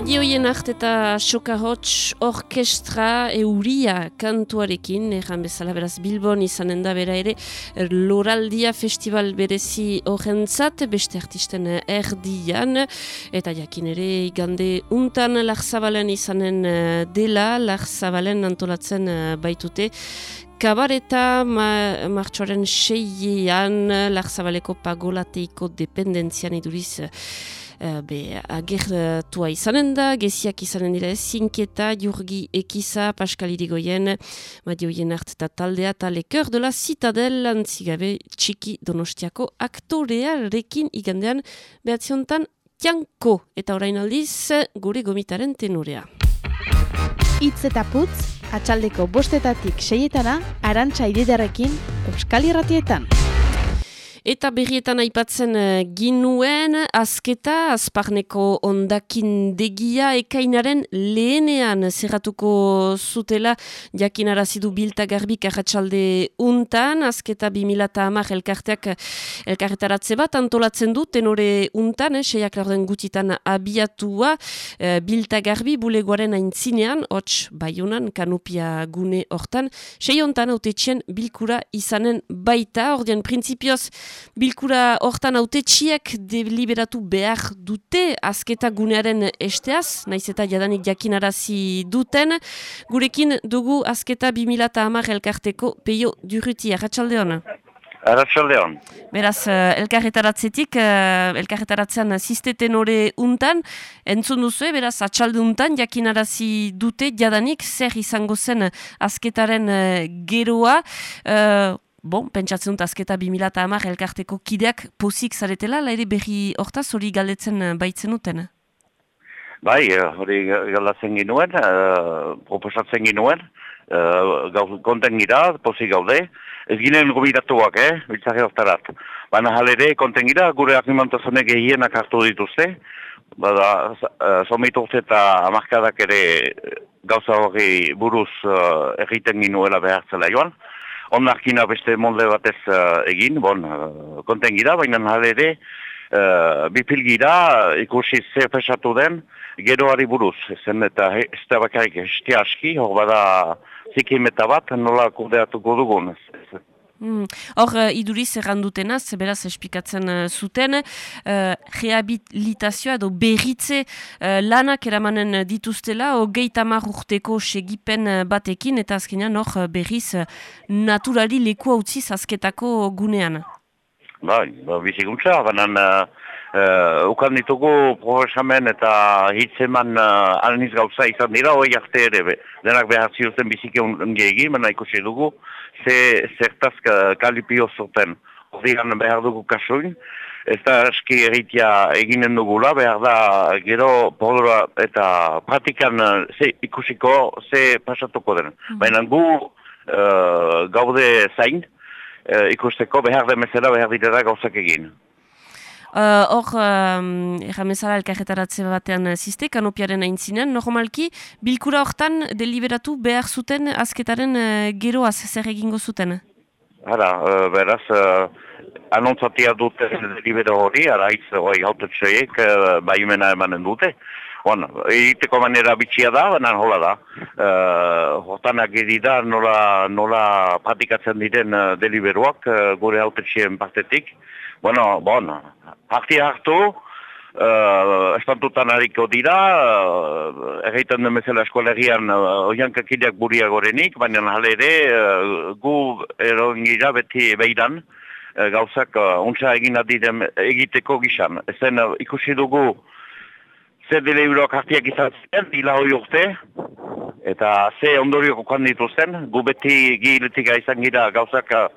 Madioien art eta Xokahots orkestra euria kantuarekin, ejan bezala beraz Bilbon izanen da bera ere Loraldia Festival berezi horrentzat, beste artisten erdian, eta jakin ere igande untan Larzabalen izanen eh, dela, Larzabalen antolatzen eh, baitute, Kabareta ma, martxoaren seiean Larzabaleko pagolateiko dependentzian iduriz uh, be, agertua izanen da, geziak izanen dira zinketa, jurgi ekiza, Pascal Irigoyen, Madioien hart eta taldea, eta lekeur de la citadel, antzigabe txiki donostiako aktorea rekin igandean behatziontan tianko, eta orain aldiz gure gomitaren tenorea. Itz eta putz, atxaldeko bostetatik seietana, arantxa ididarekin, Euskal Irratietan. Eta berrietan aipatzen uh, ginuen, azketa, azparneko ondakin degia, ekainaren lehenean zerratuko zutela, jakin arazidu bilta garbik arratsalde untan, azketa 2000 hamar elkarteak elkarretaratze bat antolatzen du, tenore untan, eh, seiak laurden gutitan abiatua, uh, bilta garbi bulegoaren aintzinean, hots baiunan, kanupia gune hortan, sei ontan autetxien bilkura izanen baita, ordean prinsipioz, Bilkura hortan autetxiek deliberatu behar dute azketa gunearen esteaz, naiz eta jadanik jakinarazi duten. Gurekin dugu azketa 2000 hamar elkarteko peio durruti, arratsaldeon. Arratxaldeon. Beraz, uh, elkarretaratzetik, uh, elkarretaratzean zisteten hori untan, entzun duzu, beraz, atxalde untan, jakinarazi dute, jadanik, zer izango zen azketaren uh, geroa, uh, Bon, pentsatzen dut azketa 2000 hamar elkarteko kideak pozik zaretela, laire berri hortaz hori galdetzen eh, baitzen duten? Bai, eh, hori galdatzen ginuen, uh, proposatzen ginuen, uh, konten gira, pozik gaude, ez ginen gobiratuak, eh, biltzare hortarat. Baina halere, konten gira, gure aklimantazonek gehienak hartu dituzte, bada, someitu eta amarkadak ere gauza hori buruz uh, egiten ginuela behartzela joan, onarkina beste molde batez uh, egin, bon, uh, konten gira, baina nade ere, uh, bipil gira, ikusi ze pesatu den, geroari buruz, zen eta ez da bakarik estia aski, hor bada zikimeta bat, nola kudeatuko dugun. Hmm. Hor, uh, iduriz errandutenaz, beraz espikatzen uh, zuten, uh, rehabilitazioa edo berritze uh, lanak eramanen dituztela, hogei tamar urteko segipen batekin, eta azkenean hor berriz uh, naturali leku hau azketako gunean. Bai, ba, bizikuntza, banan uh, uh, ukan ditugu profesamen eta hitzeman uh, alniz gauza izan dira, hoi arte ere, denak behar ziurten bizike unge egin, baina ikusi dugu, ze zertaz kalipio zuten. Horrigan behar dugu kasuin, ez da eski erritia eginen dugula, behar da gero podora eta pratikan ze ikusiko ze pasatuko den. Mm Baina gu uh, gaude zain, uh, ikusteko behar demezera behar ditera gauzak egin. Hor, uh, um, erramezara elkarretaratze batean ziste, kanopiaren aintzinen, normalki, bilkura hortan deliberatu behar zuten azketaren uh, geroaz zer egingo zuten? Hala, uh, beraz, uh, anontzatia dute delibero hori, ara hitz hori hautetxoiek uh, baimena emanen dute. Bueno, egiteko manera bitxia da, baina hola da. Uh, Hortan agiri da nola, nola patikatzen diren uh, deliberoak uh, gure hautetxien partetik. Bueno, bon, harti hartu, uh, espantutan hariko dira, uh, egiten den bezala eskolegian uh, oian kakideak buria gorenik, baina jale ere uh, gu erongira beti behiran, uh, gauzak uh, untsa egin adiren egiteko gizan. Ezen uh, ikusi dugu zer dile euroak hartiak izan zen, dila hori urte, eta ze ondoriok okan dituzten, gu beti giletik izan gira gauzak uh,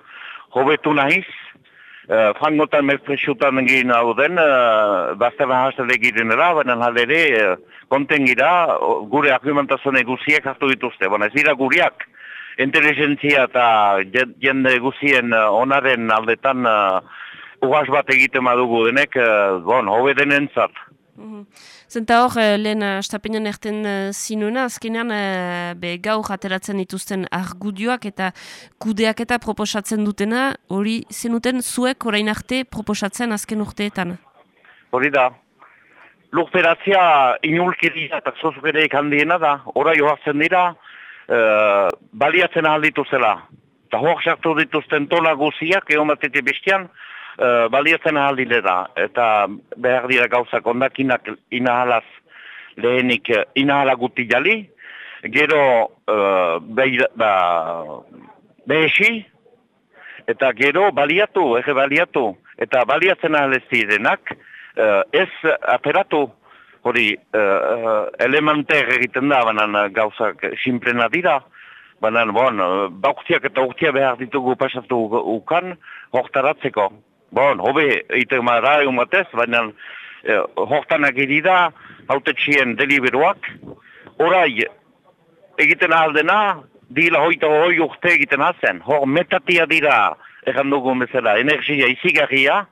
hobetu nahiz, Frangotan mespresutan egin hau den, uh, baztera hastele egiten era, baina ere uh, konten gira, gure argumentazone guziek hartu dituzte. Bona, ez dira guriak, inteligentzia eta jende guzien onaren aldetan uh, ugaz bat egiten badugu denek, uh, bon, hobe denentzat. Mm Zenta hor, eh, lehen astapenean eh, erten uh, zinuena, azkenean be, gaur ateratzen dituzten argudioak eta kudeak eta proposatzen dutena, hori zenuten zuek orain arte proposatzen azken urteetan? Hori da. lurperatzea inulkiria eta zozukereik handiena da, orai joartzen dira, uh, baliatzen alditu zela. Eta hor sartu dituzten tona guziak, egon batetik bestian, uh, baliatzen aldile Eta behar dira gauzak ondakinak inahalaz lehenik inahala guti jali, gero uh, ba, behesi, eta gero baliatu, ege baliatu, eta baliatzen ahalezti denak, uh, ez aperatu hori uh, elementer egiten da, banan gauzak simplena dira, banan, bon, bauktiak eta urtia behar ditugu pasatu ukan, hortaratzeko. Bon, hobe, ite mara egun batez, baina uh, hortanak edida, haute txien deliberuak, orai, egiten aldena, dila hoita hoi urte egiten alzen, hor metatia dira, egan dugu mesela, energia izigarria,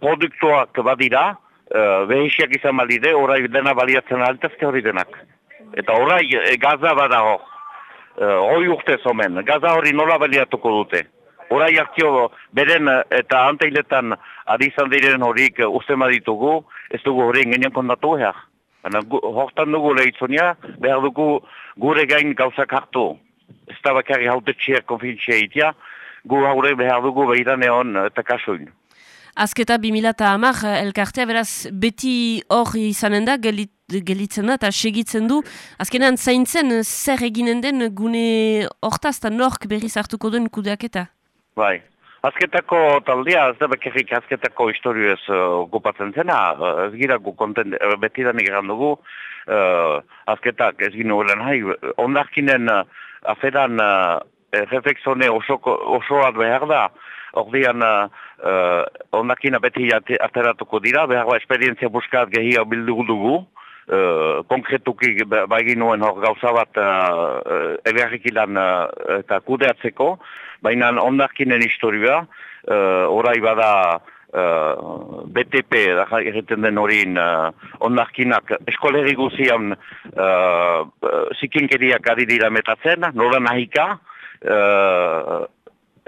produktuak badira, uh, behesiak izan balide, orai dena baliatzen altazte hori denak. Eta orai e, gaza bada hor, uh, hori urte zomen, gaza hori nola baliatuko dute. Orai hartio beren eta anteiletan adizan diren horik uste ditugu, ez dugu hori ingenian kondatu behar. Hortan dugu lehitzonia, behar dugu gure gain gauzak hartu. Ez da bakarri haute txier konfintzia itia, gu haure behar dugu behiran egon eta kasuin. Azketa 2000 hamar elkartea beraz beti hor izanen da gelitzen da eta segitzen du. Azkenean zaintzen zer eginen den gune hortaz eta nork berriz hartuko duen kudeaketa? Bai. Azketako taldea, ez da bekerrik azketako historio ez uh, ocupatzen zena, uh, ez gira gu konten, uh, beti da egan dugu, uh, azketak ez gino garen hai, ondarkinen uh, aferan uh, reflexione osoa behar da, Ordian, uh, uh, ondakina beti ateratuko dira, behar esperientzia buskat gehi hau bildu dugu, uh, konkretuki baigin nuen hor gauza bat uh, uh, eta kudeatzeko, baina ondakinen historia, uh, orai bada uh, BTP, egiten den horin uh, ondakinak eskoleri guzian uh, zikinkeriak adidira metatzen, nola nahika, uh,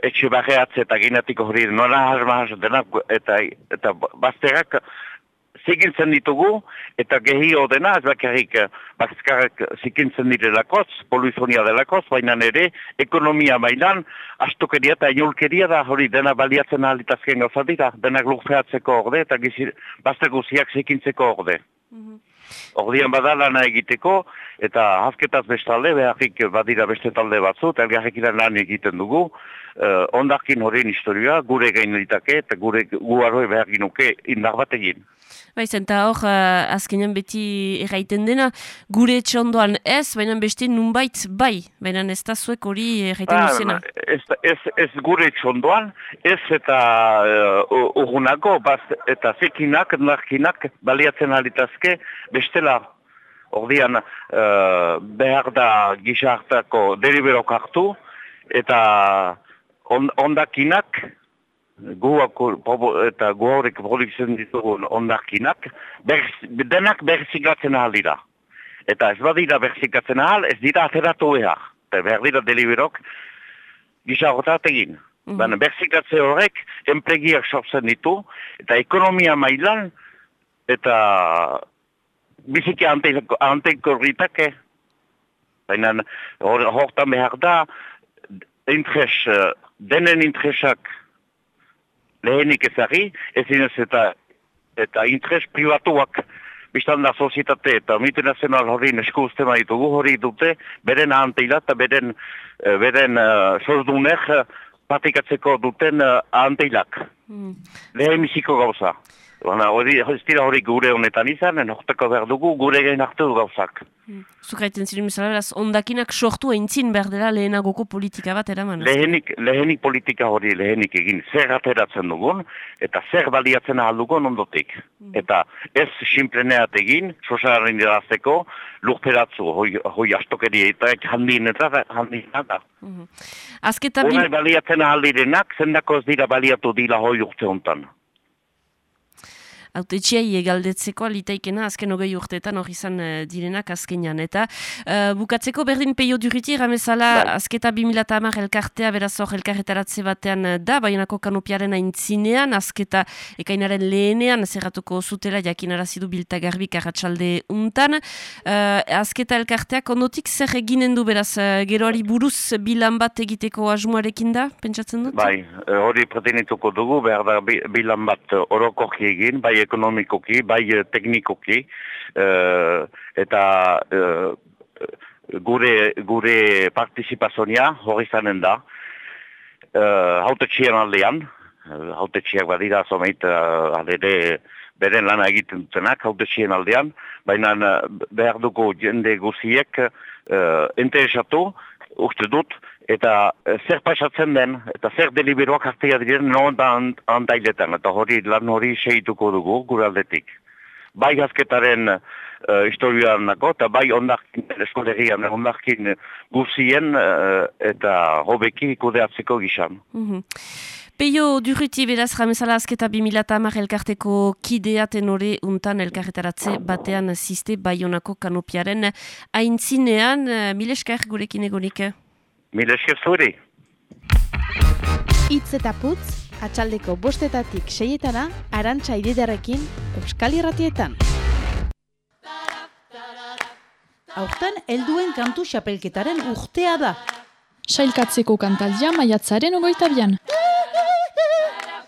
etxe barreatze eta ginatiko hori nora harmaz denak eta, eta bazterak zikintzen ditugu eta gehio dena ez bakarrik bazkarak zikintzen direlakoz, poluizonia delakoz, baina ere ekonomia mailan astokeria eta inulkeria da hori dena baliatzen alitazken gauza dira, denak lukfeatzeko orde eta gizir, bazte guziak zikintzeko orde. Mm Ordian badalana egiteko, eta hafketaz bestalde, beharrik badira beste talde batzu, eta elgarrek lan egiten dugu, uh, ondakin horien historia, gure gain ditake, eta gure guaroi behar ginuke indar bat egin. Baiz, eta hor, uh, azkenean beti erraiten dena, gure txondoan ez, baina beste nunbait bai, baina ez da zuek hori erraiten ah, duzena. Ez, ez, ez gure txondoan, ez eta uh, urgunako, eta zekinak, narkinak, baliatzen alitazke, bestela Ordian, uh, behar da gizartako deliberok hartu, eta ondakinak, guako, eta gu horrek produkzen ditugun ondarkinak, berz, denak berziklatzen ahal dira. Eta ez badira berzikatzen ahal, ez dira ateratu behar. Eta behar dira deliberok gizagotat egin. Mm -hmm. Berzikatze horrek enplegiak sortzen ditu, eta ekonomia mailan, eta biziki anteiko ritake. Baina hortan behar da, intres, denen interesak lehenik ezari, ez eta, eta interes privatuak biztan da sozietate eta multinazional hori nesku uste ditugu hori dute, beren ahanteila eta beren, eh, beren uh, sordunek patikatzeko duten uh, ahanteilak. Mm. Lehen gauza. Baina hori, ez dira hori gure honetan izan, enokteko behar dugu gure gain hartu gauzak. Hmm. Zukaiten ziren misala, beraz, ondakinak sortu eintzin behar dela lehenagoko politika bat eraman. Lehenik, lehenik politika hori lehenik egin zer ateratzen dugun, eta zer baliatzen ahal dugun ondotik. Hmm. Eta ez simpleneat egin, sosaren dirazteko, lurperatzu, hoi, hoi astokeri eta handin eta handin eta. Mm -hmm. baliatzen ahal direnak, zendako ez dira baliatu dira hoi urte hontan. Autetxiai egaldetzeko alitaikena azken hogei urteetan hori izan uh, direnak azkenean. Eta uh, bukatzeko berdin peio duriti, ramezala bai. azketa 2000 hamar elkartea beraz hor elkarretaratze batean da, baionako kanopiaren aintzinean, azketa ekainaren lehenean, zerratuko zutela jakinarazidu bilta garbik arratsalde untan. Uh, azketa elkarteak ondotik zer eginen du beraz geroari buruz bilan bat egiteko asmoarekin da, pentsatzen dut? Bai, hori pretenituko dugu, behar da bilan bat orokoki egin, bai ekonomikoki, bai teknikoki, uh, eta uh, gure, gure partizipazioa hori zanen da, txien aldean, haute txiak badira zomeit, alere, beren lana egiten dutenak, haute aldean, baina behar dugu jende guziek uh, interesatu, uste dut, eta e, zer pasatzen den, eta zer deliberoak hartia diren non da andailetan, eta hori lan hori seituko dugu guraldetik. Bai gazketaren uh, historioan nako, eta bai ondarkin, eskolegian, ondarkin guzien uh, eta hobeki kudeatzeko gizan. Mm Peio durruti beraz jamezala azketa 2000 elkarteko kideaten hori untan elkarretaratze batean ziste baionako kanopiaren aintzinean. Mileskar gurekin egonik? Mileskar zuri. Itz eta putz, atxaldeko bostetatik seietana, arantxa ididarekin, euskal irratietan. Aurten, helduen kantu xapelketaren urtea da. Sailkatzeko kantaldia maiatzaren ogoita bian.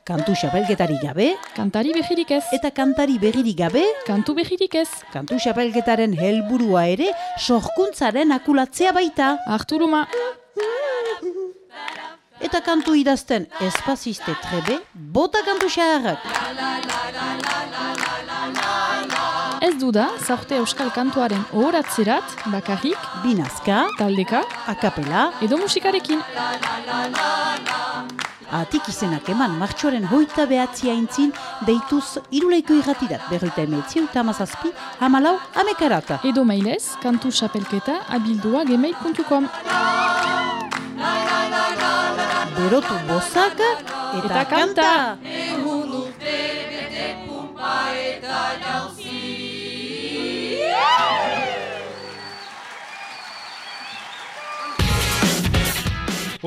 Kantu xapelketari gabe, kantari behirik ez. Eta kantari behirik gabe, kantu behirik ez. Kantu xapelketaren helburua ere, sorkuntzaren akulatzea baita. Arturuma. Eta kantu idazten espaziste trebe, bota kantu xaharrak. Ez duda, zaurte euskal kantuaren ohoratzerat, bakarrik, binazka, taldeka, akapela, edo musikarekin. Atik izenak eman martxoaren hoita behatzia intzin, deituz iruleiko irratidat berroita emetzi eta amazazpi, hamalau, amekarata. Edo mailez, kantu xapelketa abildua gemail.com Berotu bozak eta, eta kanta! Egun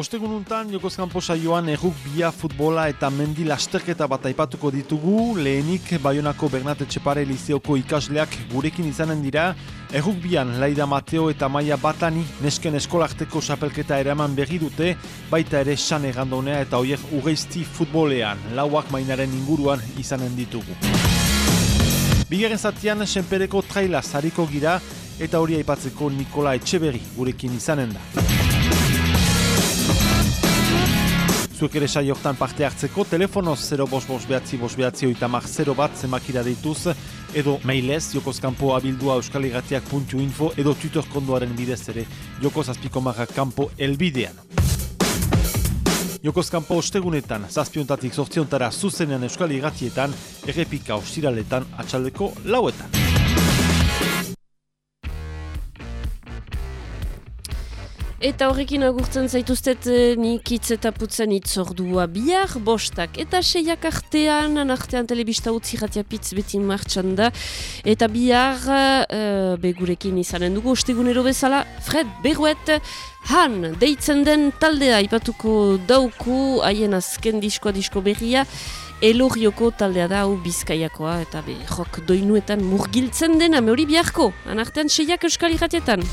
Ostegun untan, Jokoz saioan erruk bia futbola eta mendi lasterketa bat aipatuko ditugu. Lehenik, Bayonako Bernate Txepare Lizeoko ikasleak gurekin izanen dira. Erruk bian, Laida Mateo eta Maia Batani nesken eskolarteko sapelketa eraman berri dute, baita ere san errandonea eta oier ugeizti futbolean, lauak mainaren inguruan izanen ditugu. Bigaren zatian, senpereko traila zariko gira eta hori aipatzeko Nikola Etxeberri gurekin izanen da. Zuek ere sai parte hartzeko, telefonoz 0 bos bos behatzi bos behatzi oitamak 0 bat zemakira deituz, edo mailez, jokozkampo abildua euskaliratiak.info edo Twitter kondoaren bidez ere, jokoz azpiko kampo elbidean. Jokoz kampo ostegunetan, zazpiontatik sortziontara zuzenean euskaliratietan, errepika ostiraletan atxaldeko lauetan. Eta horrekin agurtzen zaituztet eh, nik hitz eta putzen itzordua bihar, bostak eta seiak artean, artean telebista utzi pitz beti martxan da. Eta bihar, uh, begurekin izanen dugu, ostegunero bezala, Fred Berruet, han, deitzen den taldea, ipatuko dauku, haien azken diskoa disko berria, Elorioko taldea da hau bizkaiakoa eta be, jok doinuetan murgiltzen dena, me hori biharko, anartean seiak euskal irratietan.